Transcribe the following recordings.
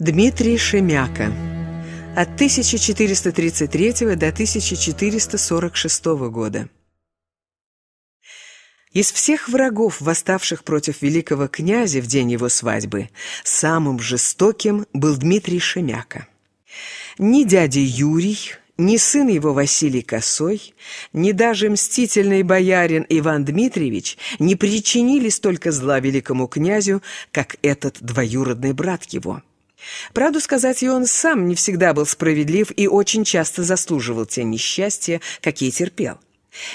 Дмитрий Шемяка от 1433 до 1446 года. Из всех врагов, восставших против великого князя в день его свадьбы, самым жестоким был Дмитрий Шемяка. Ни дядя Юрий, ни сын его Василий Косой, ни даже мстительный боярин Иван Дмитриевич не причинили столько зла великому князю, как этот двоюродный брат его – Правду сказать, и он сам не всегда был справедлив и очень часто заслуживал те несчастья, какие терпел.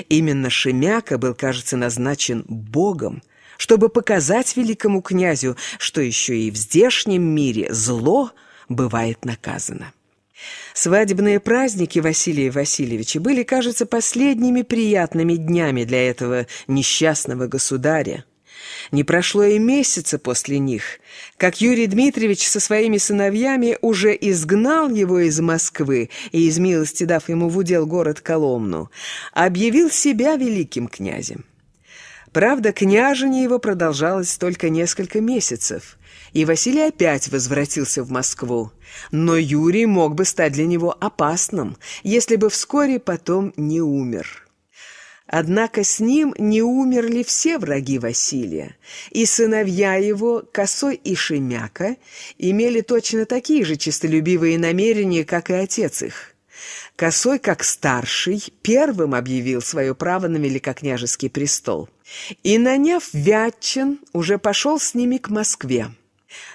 Именно Шемяка был, кажется, назначен Богом, чтобы показать великому князю, что еще и в здешнем мире зло бывает наказано. Свадебные праздники Василия Васильевича были, кажется, последними приятными днями для этого несчастного государя. Не прошло и месяца после них, как Юрий Дмитриевич со своими сыновьями уже изгнал его из Москвы и, из милости дав ему в удел город Коломну, объявил себя великим князем. Правда, княжение его продолжалось только несколько месяцев, и Василий опять возвратился в Москву. Но Юрий мог бы стать для него опасным, если бы вскоре потом не умер. Однако с ним не умерли все враги Василия, и сыновья его, Косой и Шемяка, имели точно такие же честолюбивые намерения, как и отец их. Косой, как старший, первым объявил свое право на великокняжеский престол, и, наняв Вятчин, уже пошел с ними к Москве.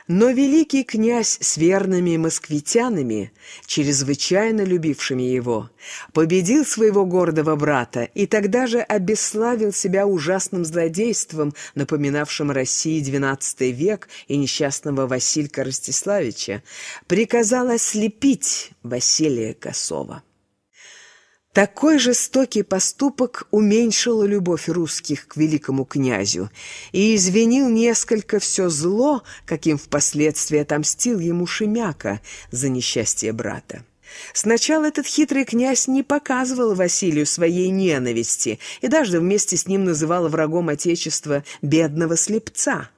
Но великий князь с верными москвитянами, чрезвычайно любившими его, победил своего гордого брата и тогда же обесславил себя ужасным злодейством, напоминавшим России XII век и несчастного Василька Ростиславича, приказал ослепить Василия Косова. Такой жестокий поступок уменьшил любовь русских к великому князю и извинил несколько все зло, каким впоследствии отомстил ему Шемяка за несчастье брата. Сначала этот хитрый князь не показывал Василию своей ненависти и даже вместе с ним называл врагом Отечества бедного слепца –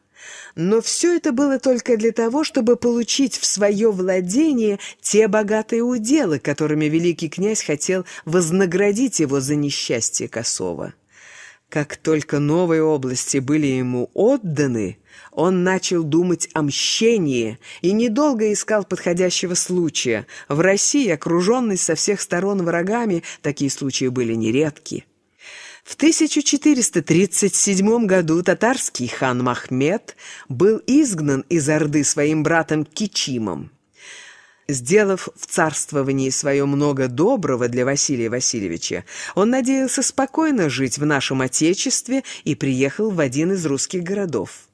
но все это было только для того, чтобы получить в свое владение те богатые уделы, которыми великий князь хотел вознаградить его за несчастье Косова. Как только новые области были ему отданы, он начал думать о мщении и недолго искал подходящего случая. В России, окруженной со всех сторон врагами, такие случаи были нередки. В 1437 году татарский хан Махмед был изгнан из Орды своим братом Кичимом. Сделав в царствовании свое много доброго для Василия Васильевича, он надеялся спокойно жить в нашем Отечестве и приехал в один из русских городов.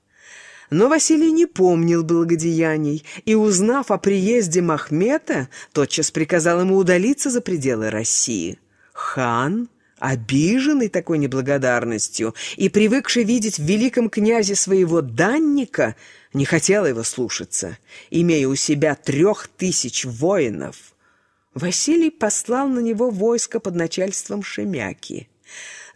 Но Василий не помнил благодеяний и, узнав о приезде Махмета, тотчас приказал ему удалиться за пределы России. Хан Обиженный такой неблагодарностью и привыкший видеть в великом князе своего данника, не хотел его слушаться, имея у себя трех тысяч воинов. Василий послал на него войско под начальством Шемяки.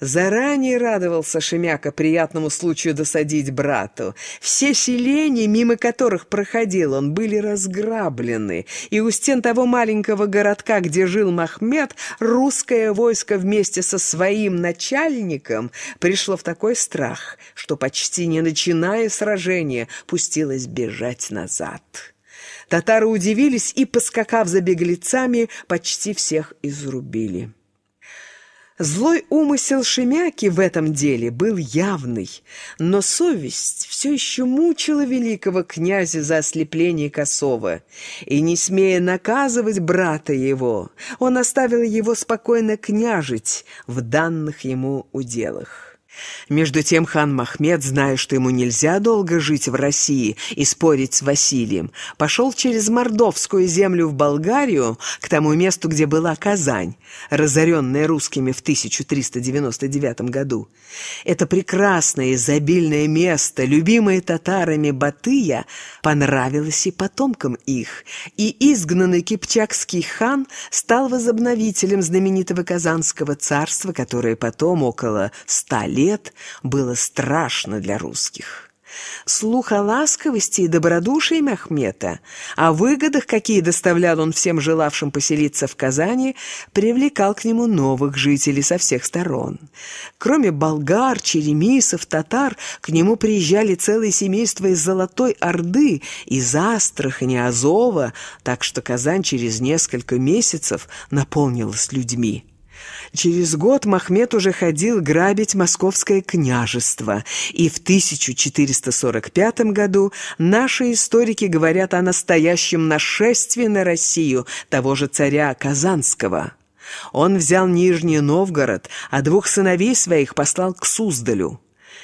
Заранее радовался Шемяка приятному случаю досадить брату. Все селения, мимо которых проходил он, были разграблены, и у стен того маленького городка, где жил Махмед, русское войско вместе со своим начальником пришло в такой страх, что почти не начиная сражения, пустилось бежать назад. Татары удивились и, поскакав за беглецами, почти всех изрубили. Злой умысел Шемяки в этом деле был явный, но совесть все еще мучила великого князя за ослепление Косова, и, не смея наказывать брата его, он оставил его спокойно княжить в данных ему уделах. Между тем хан Махмед, зная, что ему нельзя долго жить в России и спорить с Василием, пошел через Мордовскую землю в Болгарию, к тому месту, где была Казань, разоренная русскими в 1399 году. Это прекрасное изобильное место, любимое татарами Батыя, понравилось и потомкам их, и изгнанный кипчакский хан стал возобновителем знаменитого Казанского царства, которое потом около ста лет лет было страшно для русских. Слух о ласковости и добродушии Мехмета, о выгодах, какие доставлял он всем желавшим поселиться в Казани, привлекал к нему новых жителей со всех сторон. Кроме болгар, черемисов, татар, к нему приезжали целые семейства из Золотой Орды, из Астрахани, Азова, так что Казань через несколько месяцев наполнилась людьми. Через год Махмед уже ходил грабить московское княжество, и в 1445 году наши историки говорят о настоящем нашествии на Россию того же царя Казанского. Он взял Нижний Новгород, а двух сыновей своих послал к Суздалю.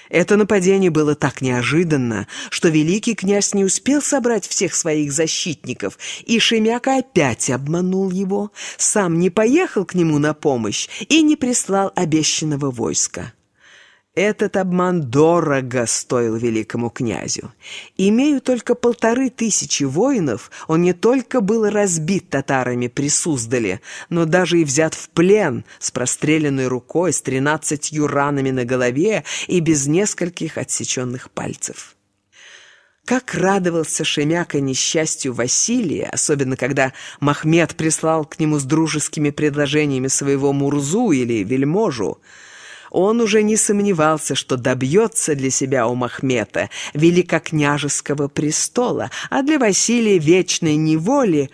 Это нападение было так неожиданно, что великий князь не успел собрать всех своих защитников, и Шемяка опять обманул его, сам не поехал к нему на помощь и не прислал обещанного войска. Этот обман дорого стоил великому князю. Имею только полторы тысячи воинов, он не только был разбит татарами при Суздале, но даже и взят в плен с простреленной рукой, с тринадцатью ранами на голове и без нескольких отсеченных пальцев. Как радовался Шемяка несчастью Василия, особенно когда Махмед прислал к нему с дружескими предложениями своего Мурзу или вельможу – он уже не сомневался, что добьется для себя у Махмета великокняжеского престола, а для Василия вечной неволи,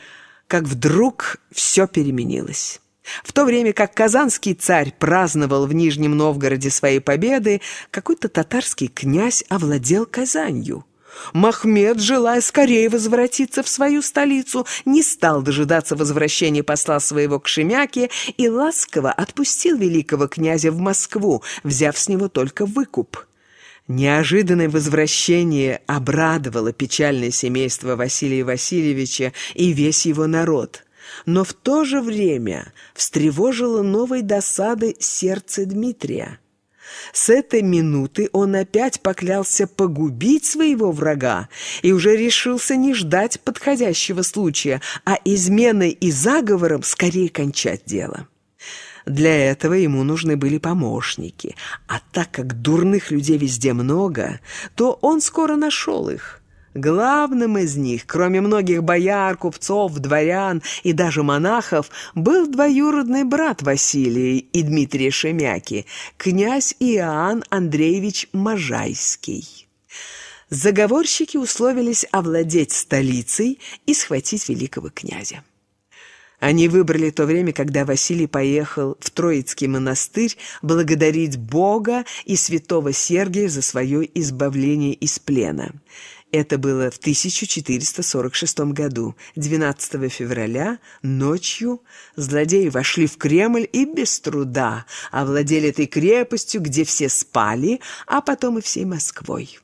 как вдруг все переменилось. В то время как казанский царь праздновал в Нижнем Новгороде свои победы, какой-то татарский князь овладел Казанью. Махмед, желая скорее возвратиться в свою столицу, не стал дожидаться возвращения посла своего к Шемяке и ласково отпустил великого князя в Москву, взяв с него только выкуп. Неожиданное возвращение обрадовало печальное семейство Василия Васильевича и весь его народ, но в то же время встревожило новой досады сердце Дмитрия. С этой минуты он опять поклялся погубить своего врага и уже решился не ждать подходящего случая, а изменой и заговором скорее кончать дело. Для этого ему нужны были помощники, а так как дурных людей везде много, то он скоро нашел их. Главным из них, кроме многих бояр, купцов, дворян и даже монахов, был двоюродный брат Василия и Дмитрия Шемяки, князь Иоанн Андреевич Можайский. Заговорщики условились овладеть столицей и схватить великого князя. Они выбрали то время, когда Василий поехал в Троицкий монастырь благодарить Бога и святого Сергия за свое избавление из плена. Это было в 1446 году. 12 февраля ночью злодеи вошли в Кремль и без труда овладели этой крепостью, где все спали, а потом и всей Москвой.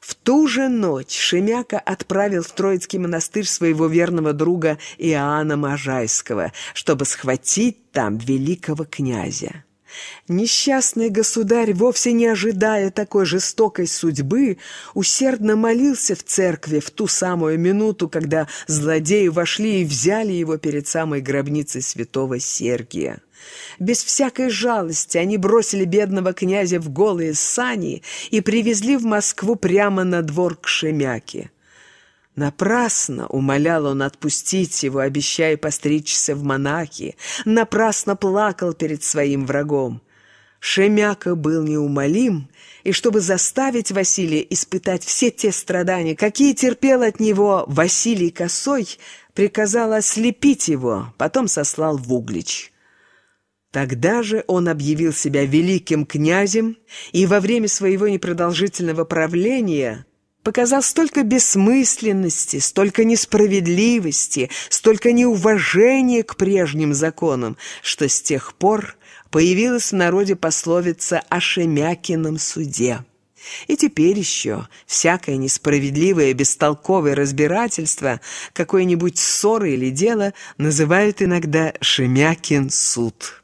В ту же ночь Шемяка отправил в Троицкий монастырь своего верного друга Иоанна Можайского, чтобы схватить там великого князя. Несчастный государь, вовсе не ожидая такой жестокой судьбы, усердно молился в церкви в ту самую минуту, когда злодеи вошли и взяли его перед самой гробницей святого Сергия. Без всякой жалости они бросили бедного князя в голые сани и привезли в Москву прямо на двор к Шемяке. Напрасно умолял он отпустить его, обещая постричься в монахи. Напрасно плакал перед своим врагом. Шемяка был неумолим, и чтобы заставить Василия испытать все те страдания, какие терпел от него Василий Косой, приказал ослепить его, потом сослал в Углич. Тогда же он объявил себя великим князем и во время своего непродолжительного правления показал столько бессмысленности, столько несправедливости, столько неуважения к прежним законам, что с тех пор появилась в народе пословица о Шемякином суде. И теперь еще всякое несправедливое, бестолковое разбирательство, какое-нибудь ссоры или дело называют иногда «Шемякин суд».